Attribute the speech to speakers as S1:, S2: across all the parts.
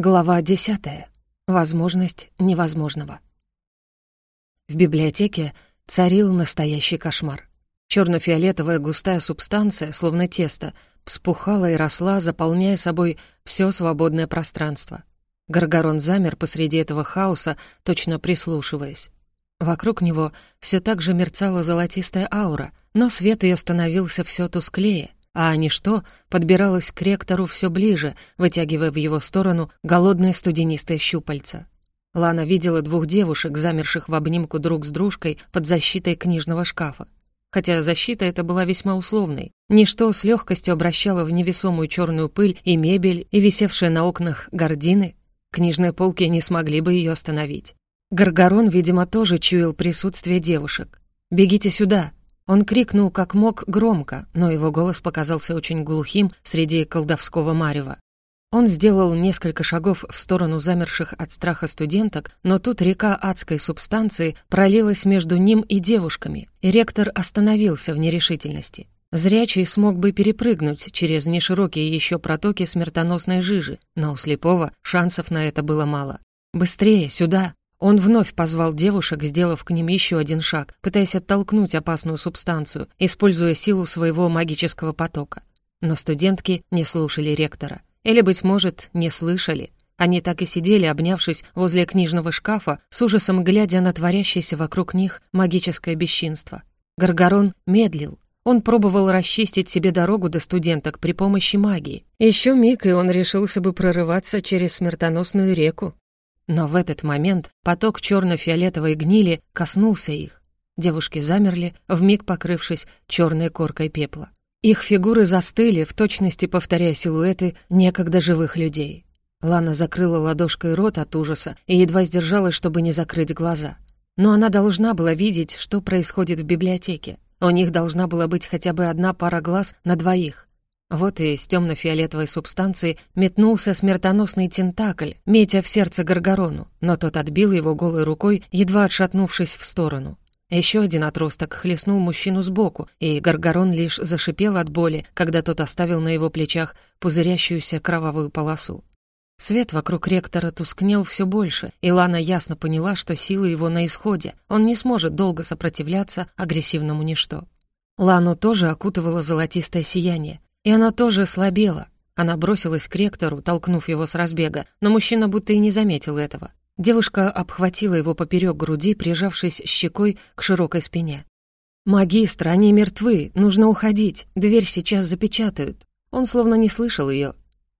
S1: Глава 10. Возможность невозможного. В библиотеке царил настоящий кошмар. Черно-фиолетовая густая субстанция, словно тесто, вспухала и росла, заполняя собой все свободное пространство. Гаргорон замер посреди этого хаоса, точно прислушиваясь. Вокруг него все так же мерцала золотистая аура, но свет ее становился все тусклее, а ничто подбиралось к ректору все ближе, вытягивая в его сторону голодные студенистые щупальца. Лана видела двух девушек, замерших в обнимку друг с дружкой под защитой книжного шкафа. Хотя защита эта была весьма условной. Ничто с легкостью обращало в невесомую черную пыль и мебель, и висевшие на окнах гардины. Книжные полки не смогли бы ее остановить. Гаргорон, видимо, тоже чуял присутствие девушек. «Бегите сюда!» Он крикнул как мог громко, но его голос показался очень глухим среди колдовского марева. Он сделал несколько шагов в сторону замерших от страха студенток, но тут река адской субстанции пролилась между ним и девушками, и ректор остановился в нерешительности. Зрячий смог бы перепрыгнуть через неширокие еще протоки смертоносной жижи, но у слепого шансов на это было мало. «Быстрее, сюда!» Он вновь позвал девушек, сделав к ним еще один шаг, пытаясь оттолкнуть опасную субстанцию, используя силу своего магического потока. Но студентки не слушали ректора. Или, быть может, не слышали. Они так и сидели, обнявшись возле книжного шкафа, с ужасом глядя на творящееся вокруг них магическое бесчинство. Гаргорон медлил. Он пробовал расчистить себе дорогу до студенток при помощи магии. Еще миг, и он решился бы прорываться через смертоносную реку, но в этот момент поток черно-фиолетовой гнили коснулся их. Девушки замерли, вмиг покрывшись черной коркой пепла. Их фигуры застыли, в точности повторяя силуэты некогда живых людей. Лана закрыла ладошкой рот от ужаса и едва сдержалась, чтобы не закрыть глаза. Но она должна была видеть, что происходит в библиотеке. У них должна была быть хотя бы одна пара глаз на двоих. Вот и из темно-фиолетовой субстанции метнулся смертоносный тентакль, метя в сердце Гаргарону, но тот отбил его голой рукой, едва отшатнувшись в сторону. Еще один отросток хлестнул мужчину сбоку, и Гаргарон лишь зашипел от боли, когда тот оставил на его плечах пузырящуюся кровавую полосу. Свет вокруг ректора тускнел все больше, и Лана ясно поняла, что силы его на исходе, он не сможет долго сопротивляться агрессивному ничто. Лану тоже окутывало золотистое сияние, и она тоже слабела. Она бросилась к ректору, толкнув его с разбега, но мужчина будто и не заметил этого. Девушка обхватила его поперек груди, прижавшись щекой к широкой спине. «Магистр, они мертвы, нужно уходить, дверь сейчас запечатают». Он словно не слышал ее.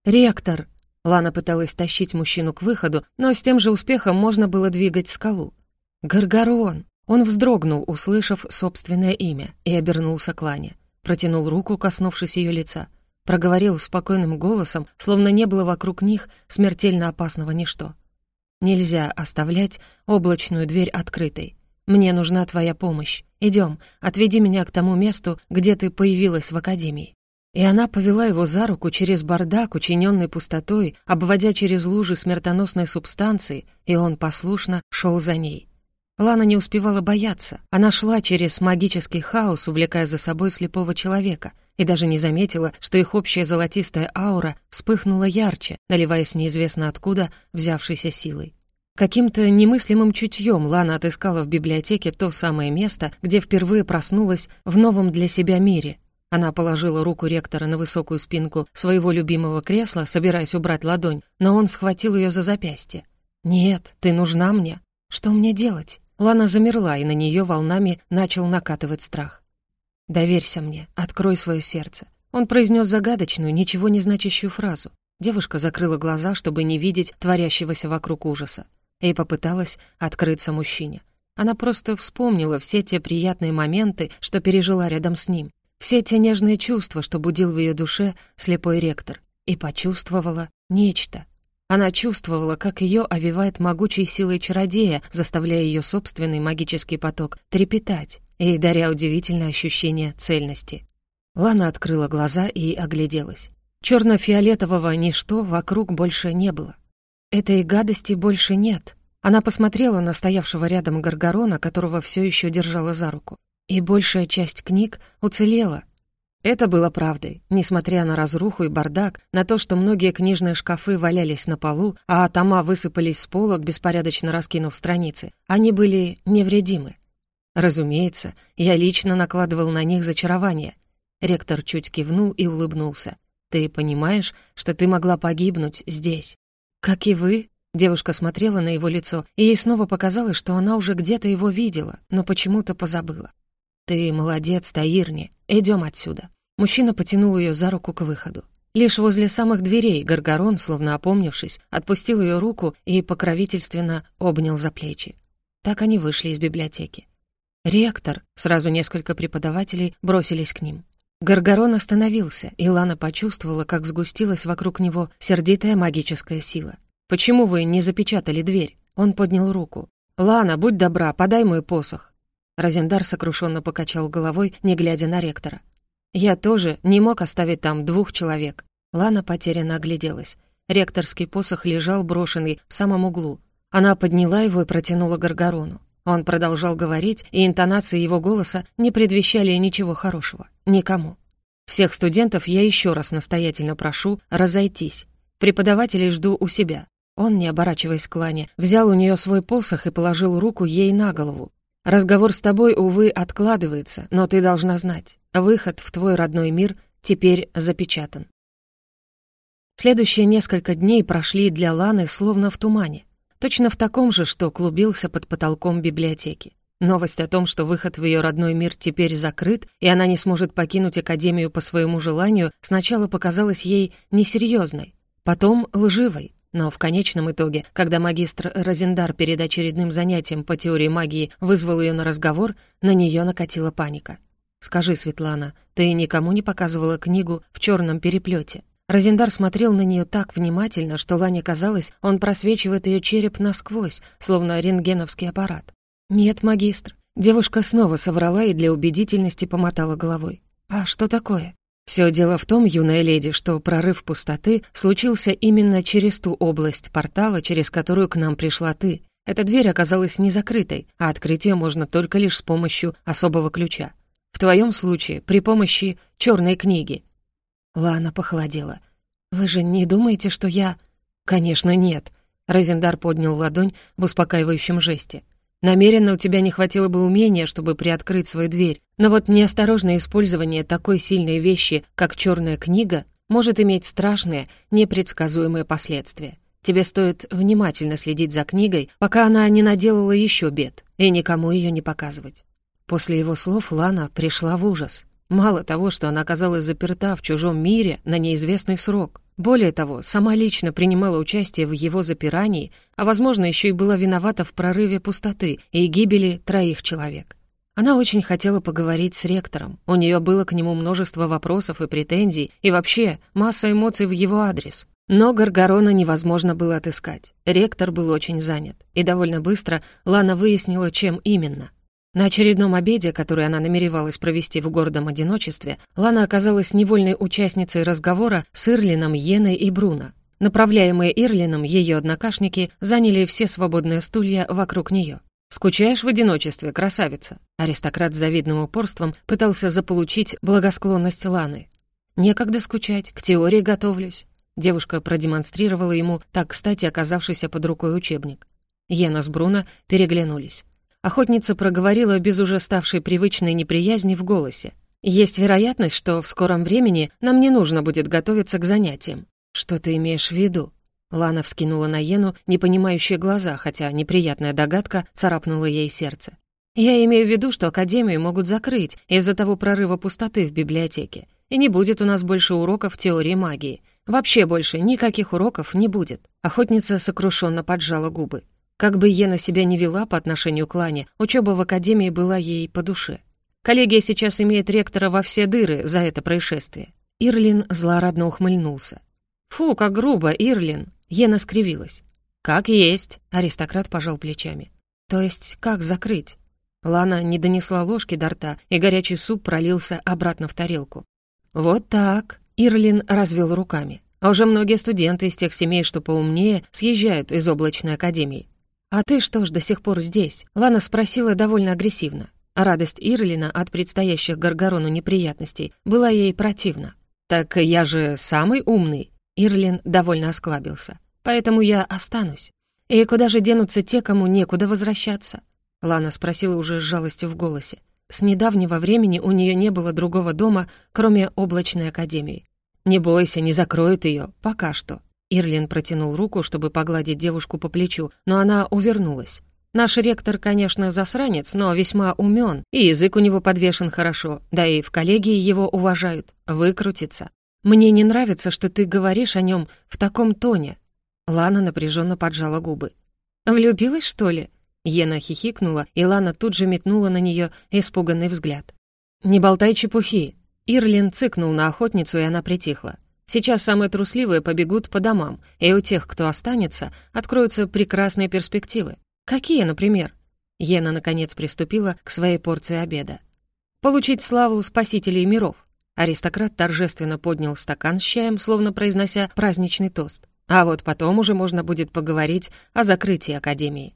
S1: «Ректор!» Лана пыталась тащить мужчину к выходу, но с тем же успехом можно было двигать скалу. «Гаргарон!» Он вздрогнул, услышав собственное имя, и обернулся к Лане протянул руку, коснувшись ее лица, проговорил спокойным голосом, словно не было вокруг них смертельно опасного ничто. «Нельзя оставлять облачную дверь открытой. Мне нужна твоя помощь. Идем, отведи меня к тому месту, где ты появилась в академии». И она повела его за руку через бардак, учиненный пустотой, обводя через лужи смертоносной субстанции, и он послушно шел за ней. Лана не успевала бояться. Она шла через магический хаос, увлекая за собой слепого человека, и даже не заметила, что их общая золотистая аура вспыхнула ярче, наливаясь неизвестно откуда взявшейся силой. Каким-то немыслимым чутьем Лана отыскала в библиотеке то самое место, где впервые проснулась в новом для себя мире. Она положила руку ректора на высокую спинку своего любимого кресла, собираясь убрать ладонь, но он схватил ее за запястье. «Нет, ты нужна мне. Что мне делать?» Лана замерла, и на нее волнами начал накатывать страх. «Доверься мне, открой свое сердце». Он произнес загадочную, ничего не значащую фразу. Девушка закрыла глаза, чтобы не видеть творящегося вокруг ужаса, и попыталась открыться мужчине. Она просто вспомнила все те приятные моменты, что пережила рядом с ним, все те нежные чувства, что будил в ее душе слепой ректор, и почувствовала нечто. Она чувствовала, как ее овивает могучей силой чародея, заставляя ее собственный магический поток трепетать и даря удивительное ощущение цельности. Лана открыла глаза и огляделась. Черно-фиолетового ничто вокруг больше не было. Этой гадости больше нет. Она посмотрела на стоявшего рядом Гаргорона, которого все еще держала за руку. И большая часть книг уцелела. Это было правдой. Несмотря на разруху и бардак, на то, что многие книжные шкафы валялись на полу, а тома высыпались с полок, беспорядочно раскинув страницы, они были невредимы. Разумеется, я лично накладывал на них зачарование. Ректор чуть кивнул и улыбнулся. «Ты понимаешь, что ты могла погибнуть здесь?» «Как и вы?» Девушка смотрела на его лицо, и ей снова показалось, что она уже где-то его видела, но почему-то позабыла. «Ты молодец, Таирни. Идем отсюда». Мужчина потянул ее за руку к выходу. Лишь возле самых дверей Гаргарон, словно опомнившись, отпустил ее руку и покровительственно обнял за плечи. Так они вышли из библиотеки. «Ректор!» — сразу несколько преподавателей бросились к ним. Гаргарон остановился, и Лана почувствовала, как сгустилась вокруг него сердитая магическая сила. «Почему вы не запечатали дверь?» Он поднял руку. «Лана, будь добра, подай мой посох». Розендар сокрушенно покачал головой, не глядя на ректора. «Я тоже не мог оставить там двух человек». Лана потерянно огляделась. Ректорский посох лежал брошенный в самом углу. Она подняла его и протянула Гаргарону. Он продолжал говорить, и интонации его голоса не предвещали ничего хорошего. Никому. «Всех студентов я еще раз настоятельно прошу разойтись. Преподавателей жду у себя». Он, не оборачиваясь к Лане, взял у нее свой посох и положил руку ей на голову. Разговор с тобой, увы, откладывается, но ты должна знать, выход в твой родной мир теперь запечатан. Следующие несколько дней прошли для Ланы словно в тумане, точно в таком же, что клубился под потолком библиотеки. Новость о том, что выход в ее родной мир теперь закрыт, и она не сможет покинуть Академию по своему желанию, сначала показалась ей несерьезной, потом лживой, но в конечном итоге, когда магистр Розендар перед очередным занятием по теории магии вызвал ее на разговор, на нее накатила паника. «Скажи, Светлана, ты никому не показывала книгу в черном переплете? Розендар смотрел на нее так внимательно, что Лане казалось, он просвечивает ее череп насквозь, словно рентгеновский аппарат. «Нет, магистр». Девушка снова соврала и для убедительности помотала головой. «А что такое?» Все дело в том, юная леди, что прорыв пустоты случился именно через ту область портала, через которую к нам пришла ты. Эта дверь оказалась не закрытой, а открыть ее можно только лишь с помощью особого ключа. В твоем случае при помощи черной книги. Лана похолодела. «Вы же не думаете, что я...» «Конечно, нет». Розендар поднял ладонь в успокаивающем жесте. Намеренно у тебя не хватило бы умения, чтобы приоткрыть свою дверь, но вот неосторожное использование такой сильной вещи, как черная книга, может иметь страшные, непредсказуемые последствия. Тебе стоит внимательно следить за книгой, пока она не наделала еще бед, и никому ее не показывать». После его слов Лана пришла в ужас. Мало того, что она оказалась заперта в чужом мире на неизвестный срок, более того, сама лично принимала участие в его запирании, а, возможно, еще и была виновата в прорыве пустоты и гибели троих человек. Она очень хотела поговорить с ректором. У нее было к нему множество вопросов и претензий, и вообще масса эмоций в его адрес. Но Гаргорона невозможно было отыскать. Ректор был очень занят. И довольно быстро Лана выяснила, чем именно. На очередном обеде, который она намеревалась провести в гордом одиночестве, Лана оказалась невольной участницей разговора с Ирлином, Йеной и Бруно. Направляемые Ирлином, ее однокашники заняли все свободные стулья вокруг нее. «Скучаешь в одиночестве, красавица?» Аристократ с завидным упорством пытался заполучить благосклонность Ланы. «Некогда скучать, к теории готовлюсь». Девушка продемонстрировала ему так кстати оказавшийся под рукой учебник. Йена с Бруно переглянулись. Охотница проговорила без уже ставшей привычной неприязни в голосе. «Есть вероятность, что в скором времени нам не нужно будет готовиться к занятиям». «Что ты имеешь в виду?» Лана вскинула на Йену непонимающие глаза, хотя неприятная догадка царапнула ей сердце. «Я имею в виду, что Академию могут закрыть из-за того прорыва пустоты в библиотеке, и не будет у нас больше уроков теории магии. Вообще больше никаких уроков не будет». Охотница сокрушенно поджала губы. Как бы Ена себя не вела по отношению к Лане, учеба в академии была ей по душе. Коллегия сейчас имеет ректора во все дыры за это происшествие. Ирлин злорадно ухмыльнулся. «Фу, как грубо, Ирлин!» Ена скривилась. «Как есть!» — аристократ пожал плечами. «То есть как закрыть?» Лана не донесла ложки до рта, и горячий суп пролился обратно в тарелку. «Вот так!» — Ирлин развел руками. «А уже многие студенты из тех семей, что поумнее, съезжают из облачной академии. «А ты что ж до сих пор здесь?» Лана спросила довольно агрессивно. радость Ирлина от предстоящих Гаргарону неприятностей была ей противна. «Так я же самый умный», — Ирлин довольно осклабился. «Поэтому я останусь. И куда же денутся те, кому некуда возвращаться?» Лана спросила уже с жалостью в голосе. С недавнего времени у нее не было другого дома, кроме облачной академии. «Не бойся, не закроют ее, пока что». Ирлин протянул руку, чтобы погладить девушку по плечу, но она увернулась. Наш ректор, конечно, засранец, но весьма умен, и язык у него подвешен хорошо, да и в коллегии его уважают. Выкрутится. Мне не нравится, что ты говоришь о нем в таком тоне. Лана напряженно поджала губы. Влюбилась, что ли? Ена хихикнула, и Лана тут же метнула на нее испуганный взгляд. «Не болтай чепухи!» Ирлин цыкнул на охотницу, и она притихла. Сейчас самые трусливые побегут по домам, и у тех, кто останется, откроются прекрасные перспективы. «Какие, например?» Ена, наконец, приступила к своей порции обеда. «Получить славу спасителей миров». Аристократ торжественно поднял стакан с чаем, словно произнося праздничный тост. А вот потом уже можно будет поговорить о закрытии Академии.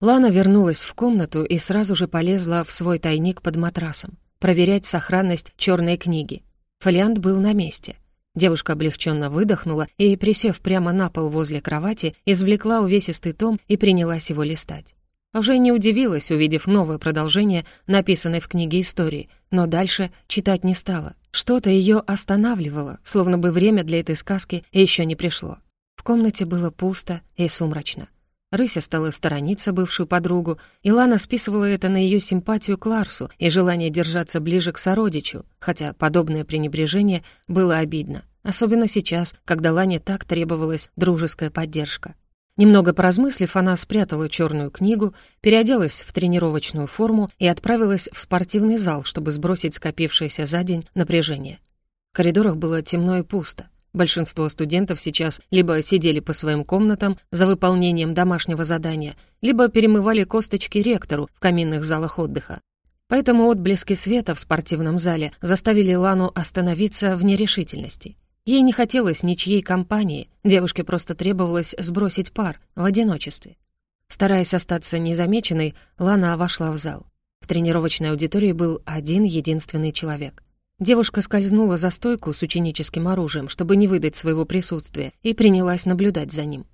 S1: Лана вернулась в комнату и сразу же полезла в свой тайник под матрасом, проверять сохранность черной книги. Фолиант был на месте — Девушка облегченно выдохнула и, присев прямо на пол возле кровати, извлекла увесистый том и принялась его листать. Уже не удивилась, увидев новое продолжение, написанное в книге истории, но дальше читать не стала. Что-то ее останавливало, словно бы время для этой сказки еще не пришло. В комнате было пусто и сумрачно. Рыся стала сторониться бывшую подругу, и Лана списывала это на ее симпатию к Ларсу и желание держаться ближе к сородичу, хотя подобное пренебрежение было обидно, особенно сейчас, когда Лане так требовалась дружеская поддержка. Немного поразмыслив, она спрятала черную книгу, переоделась в тренировочную форму и отправилась в спортивный зал, чтобы сбросить скопившееся за день напряжение. В коридорах было темно и пусто. Большинство студентов сейчас либо сидели по своим комнатам за выполнением домашнего задания, либо перемывали косточки ректору в каминных залах отдыха. Поэтому отблески света в спортивном зале заставили Лану остановиться в нерешительности. Ей не хотелось ничьей компании, девушке просто требовалось сбросить пар в одиночестве. Стараясь остаться незамеченной, Лана вошла в зал. В тренировочной аудитории был один единственный человек — Девушка скользнула за стойку с ученическим оружием, чтобы не выдать своего присутствия, и принялась наблюдать за ним.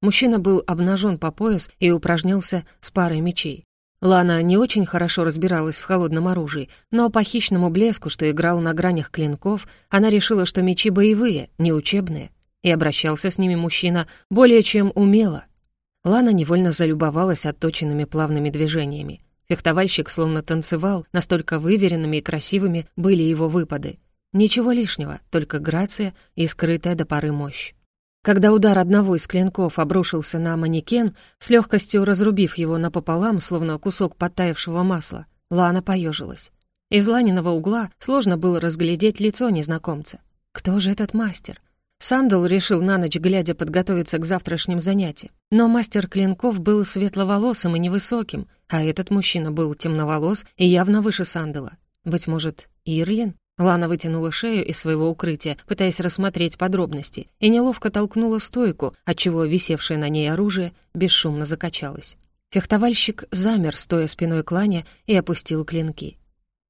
S1: Мужчина был обнажен по пояс и упражнялся с парой мечей. Лана не очень хорошо разбиралась в холодном оружии, но по хищному блеску, что играл на гранях клинков, она решила, что мечи боевые, не учебные, и обращался с ними мужчина более чем умело. Лана невольно залюбовалась отточенными плавными движениями. Фехтовальщик словно танцевал, настолько выверенными и красивыми были его выпады. Ничего лишнего, только грация и скрытая до поры мощь. Когда удар одного из клинков обрушился на манекен, с легкостью разрубив его напополам, словно кусок подтаявшего масла, Лана поежилась. Из ланиного угла сложно было разглядеть лицо незнакомца. Кто же этот мастер? Сандал решил на ночь глядя подготовиться к завтрашним занятиям. Но мастер клинков был светловолосым и невысоким, а этот мужчина был темноволос и явно выше Сандала. Быть может, Ирлин? Лана вытянула шею из своего укрытия, пытаясь рассмотреть подробности, и неловко толкнула стойку, отчего висевшее на ней оружие бесшумно закачалось. Фехтовальщик замер, стоя спиной к Лане, и опустил клинки.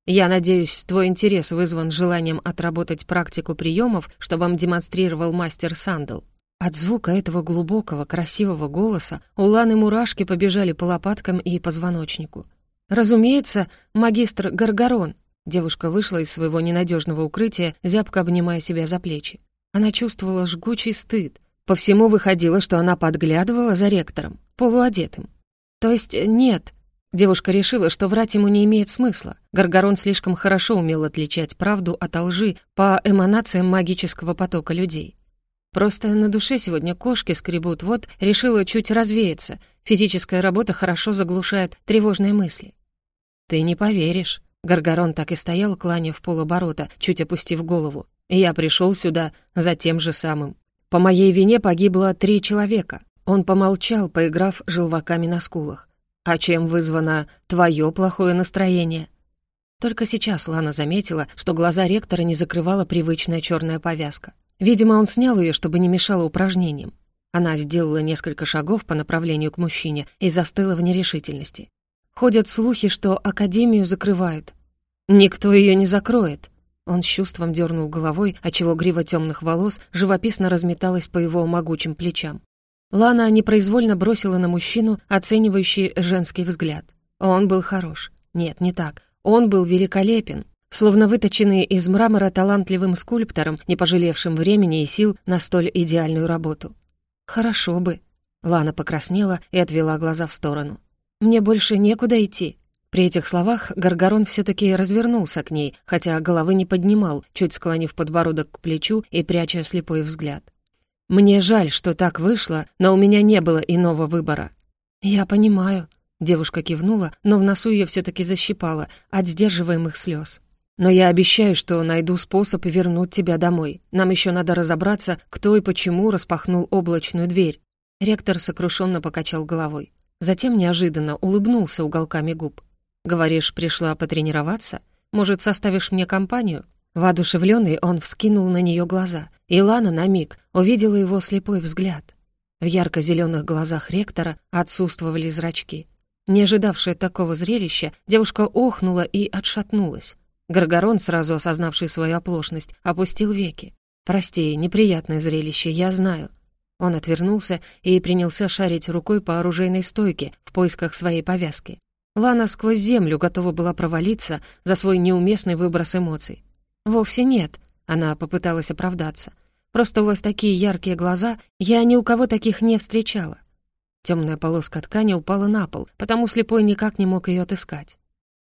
S1: Я надеюсь, твой интерес вызван желанием отработать практику приемов, что вам демонстрировал мастер Сандл. От звука этого глубокого, красивого голоса у Ланы мурашки побежали по лопаткам и позвоночнику. «Разумеется, магистр Гаргарон», Девушка вышла из своего ненадежного укрытия, зябко обнимая себя за плечи. Она чувствовала жгучий стыд. По всему выходило, что она подглядывала за ректором, полуодетым. То есть нет, Девушка решила, что врать ему не имеет смысла. Гаргарон слишком хорошо умел отличать правду от лжи по эманациям магического потока людей. Просто на душе сегодня кошки скребут, вот решила чуть развеяться. Физическая работа хорошо заглушает тревожные мысли. «Ты не поверишь». Гаргарон так и стоял, кланя в полоборота, чуть опустив голову. «Я пришел сюда за тем же самым. По моей вине погибло три человека». Он помолчал, поиграв желваками на скулах. А чем вызвано твое плохое настроение? Только сейчас Лана заметила, что глаза ректора не закрывала привычная черная повязка. Видимо, он снял ее, чтобы не мешало упражнениям. Она сделала несколько шагов по направлению к мужчине и застыла в нерешительности. Ходят слухи, что Академию закрывают. Никто ее не закроет. Он с чувством дернул головой, отчего грива темных волос живописно разметалась по его могучим плечам. Лана непроизвольно бросила на мужчину оценивающий женский взгляд. Он был хорош. Нет, не так. Он был великолепен, словно выточенный из мрамора талантливым скульптором, не пожалевшим времени и сил на столь идеальную работу. «Хорошо бы». Лана покраснела и отвела глаза в сторону. «Мне больше некуда идти». При этих словах Гаргарон все таки развернулся к ней, хотя головы не поднимал, чуть склонив подбородок к плечу и пряча слепой взгляд. «Мне жаль, что так вышло, но у меня не было иного выбора». «Я понимаю», — девушка кивнула, но в носу ее все таки защипала от сдерживаемых слез. «Но я обещаю, что найду способ вернуть тебя домой. Нам еще надо разобраться, кто и почему распахнул облачную дверь». Ректор сокрушенно покачал головой. Затем неожиданно улыбнулся уголками губ. «Говоришь, пришла потренироваться? Может, составишь мне компанию?» Воодушевленный, он вскинул на нее глаза, и Лана на миг увидела его слепой взгляд. В ярко-зеленых глазах ректора отсутствовали зрачки. Не ожидавшая такого зрелища, девушка охнула и отшатнулась. Гаргорон, сразу осознавший свою оплошность, опустил веки. «Прости, неприятное зрелище, я знаю». Он отвернулся и принялся шарить рукой по оружейной стойке в поисках своей повязки. Лана сквозь землю готова была провалиться за свой неуместный выброс эмоций. «Вовсе нет», — она попыталась оправдаться. «Просто у вас такие яркие глаза, я ни у кого таких не встречала». Темная полоска ткани упала на пол, потому слепой никак не мог ее отыскать.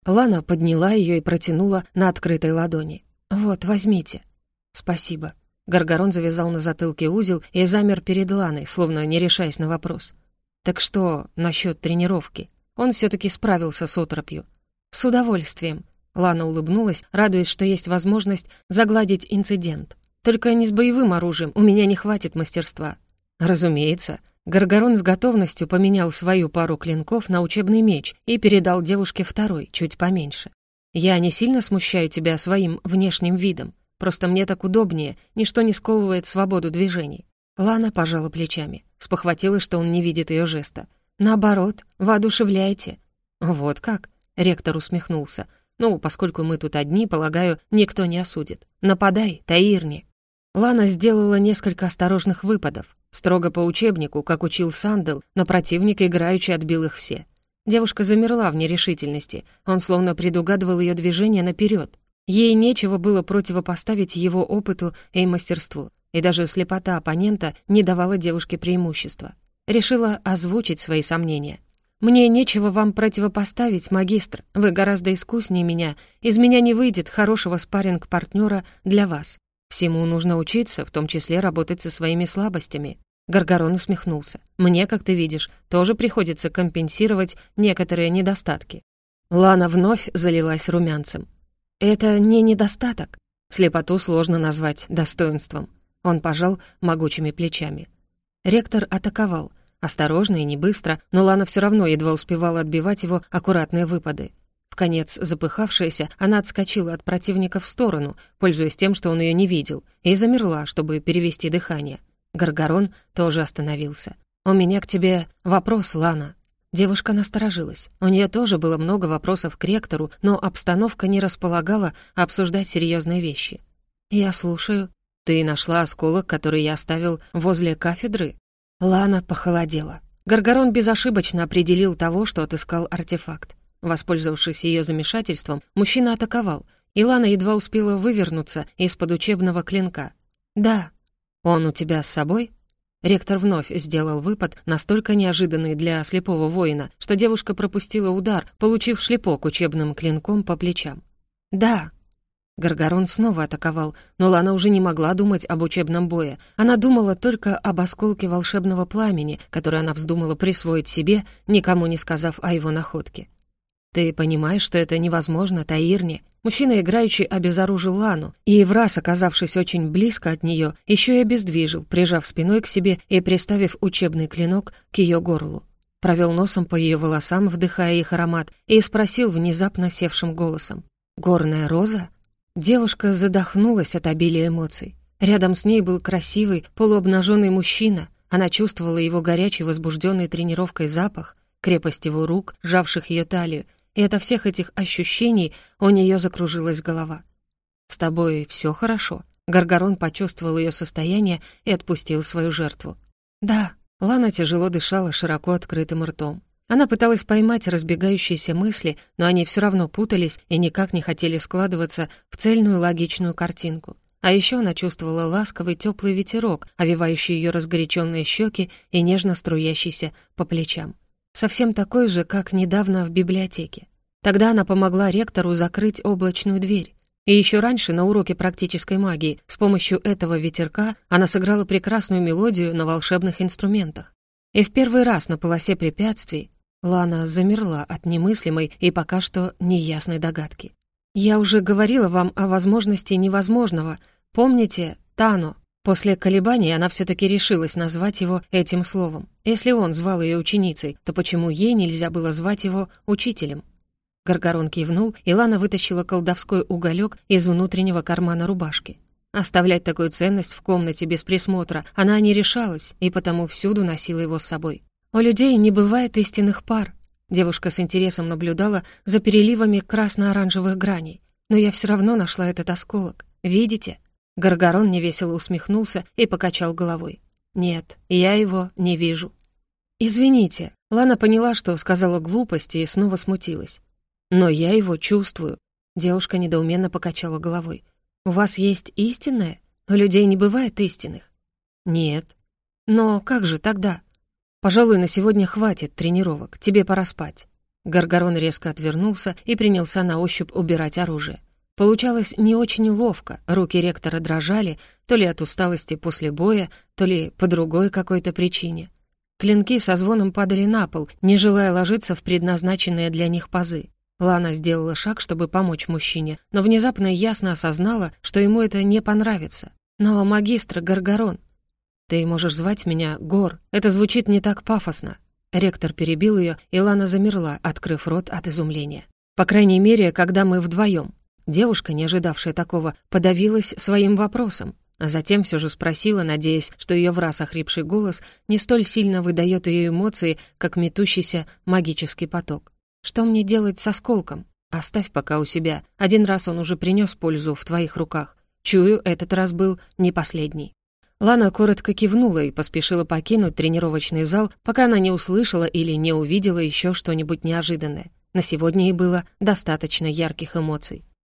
S1: Лана подняла ее и протянула на открытой ладони. «Вот, возьмите». «Спасибо». Гаргорон завязал на затылке узел и замер перед Ланой, словно не решаясь на вопрос. «Так что насчет тренировки?» Он все таки справился с отропью. «С удовольствием». Лана улыбнулась, радуясь, что есть возможность загладить инцидент. «Только не с боевым оружием, у меня не хватит мастерства». «Разумеется», Гаргорон с готовностью поменял свою пару клинков на учебный меч и передал девушке второй, чуть поменьше. «Я не сильно смущаю тебя своим внешним видом. Просто мне так удобнее, ничто не сковывает свободу движений». Лана пожала плечами, спохватилась, что он не видит ее жеста. «Наоборот, воодушевляйте». «Вот как?» — ректор усмехнулся. «Ну, поскольку мы тут одни, полагаю, никто не осудит. Нападай, Таирни». Лана сделала несколько осторожных выпадов, строго по учебнику, как учил Сандел, но противник играючи отбил их все. Девушка замерла в нерешительности, он словно предугадывал ее движение наперед. Ей нечего было противопоставить его опыту и мастерству, и даже слепота оппонента не давала девушке преимущества. Решила озвучить свои сомнения. «Мне нечего вам противопоставить, магистр, вы гораздо искуснее меня, из меня не выйдет хорошего спарринг-партнера для вас. Всему нужно учиться, в том числе работать со своими слабостями. Гаргарон усмехнулся. Мне, как ты видишь, тоже приходится компенсировать некоторые недостатки. Лана вновь залилась румянцем. Это не недостаток. Слепоту сложно назвать достоинством. Он пожал могучими плечами. Ректор атаковал. Осторожно и не быстро, но Лана все равно едва успевала отбивать его аккуратные выпады. В конец запыхавшаяся, она отскочила от противника в сторону, пользуясь тем, что он ее не видел, и замерла, чтобы перевести дыхание. Гаргарон тоже остановился. «У меня к тебе вопрос, Лана». Девушка насторожилась. У нее тоже было много вопросов к ректору, но обстановка не располагала обсуждать серьезные вещи. «Я слушаю. Ты нашла осколок, который я оставил возле кафедры?» Лана похолодела. Гаргарон безошибочно определил того, что отыскал артефакт. Воспользовавшись ее замешательством, мужчина атаковал, и Лана едва успела вывернуться из-под учебного клинка. «Да». «Он у тебя с собой?» Ректор вновь сделал выпад, настолько неожиданный для слепого воина, что девушка пропустила удар, получив шлепок учебным клинком по плечам. «Да». Гаргарон снова атаковал, но Лана уже не могла думать об учебном бое. Она думала только об осколке волшебного пламени, который она вздумала присвоить себе, никому не сказав о его находке. «Ты понимаешь, что это невозможно, Таирни?» Мужчина, играючи, обезоружил Лану, и Евраз, оказавшись очень близко от нее, еще и обездвижил, прижав спиной к себе и приставив учебный клинок к ее горлу. Провел носом по ее волосам, вдыхая их аромат, и спросил внезапно севшим голосом. «Горная роза?» Девушка задохнулась от обилия эмоций. Рядом с ней был красивый, полуобнаженный мужчина. Она чувствовала его горячий, возбужденный тренировкой запах, крепость его рук, сжавших ее талию, и от всех этих ощущений у нее закружилась голова. «С тобой все хорошо?» Гаргарон почувствовал ее состояние и отпустил свою жертву. «Да». Лана тяжело дышала широко открытым ртом. Она пыталась поймать разбегающиеся мысли, но они все равно путались и никак не хотели складываться в цельную логичную картинку. А еще она чувствовала ласковый теплый ветерок, овивающий ее разгоряченные щеки и нежно струящийся по плечам. Совсем такой же, как недавно в библиотеке. Тогда она помогла ректору закрыть облачную дверь. И еще раньше на уроке практической магии с помощью этого ветерка она сыграла прекрасную мелодию на волшебных инструментах. И в первый раз на полосе препятствий Лана замерла от немыслимой и пока что неясной догадки. «Я уже говорила вам о возможности невозможного. Помните Тано?» После колебаний она все таки решилась назвать его этим словом. Если он звал ее ученицей, то почему ей нельзя было звать его учителем? Гаргорон кивнул, и Лана вытащила колдовской уголек из внутреннего кармана рубашки. Оставлять такую ценность в комнате без присмотра она не решалась, и потому всюду носила его с собой. У людей не бывает истинных пар. Девушка с интересом наблюдала за переливами красно-оранжевых граней. Но я все равно нашла этот осколок. Видите? Гаргорон невесело усмехнулся и покачал головой. «Нет, я его не вижу». «Извините». Лана поняла, что сказала глупости и снова смутилась. «Но я его чувствую». Девушка недоуменно покачала головой. «У вас есть истинное? У людей не бывает истинных». «Нет». «Но как же тогда?» «Пожалуй, на сегодня хватит тренировок, тебе пора спать». Гаргорон резко отвернулся и принялся на ощупь убирать оружие. Получалось не очень ловко, руки ректора дрожали, то ли от усталости после боя, то ли по другой какой-то причине. Клинки со звоном падали на пол, не желая ложиться в предназначенные для них пазы. Лана сделала шаг, чтобы помочь мужчине, но внезапно ясно осознала, что ему это не понравится. «Но магистр Гаргорон, «Ты можешь звать меня Гор. Это звучит не так пафосно». Ректор перебил ее, и Лана замерла, открыв рот от изумления. «По крайней мере, когда мы вдвоем. Девушка, не ожидавшая такого, подавилась своим вопросом, а затем все же спросила, надеясь, что ее враз охрипший голос не столь сильно выдает ее эмоции, как метущийся магический поток. «Что мне делать с осколком? Оставь пока у себя. Один раз он уже принес пользу в твоих руках. Чую, этот раз был не последний». Лана коротко кивнула и поспешила покинуть тренировочный зал, пока она не услышала или не увидела еще что-нибудь неожиданное. На сегодня ей было достаточно ярких эмоций.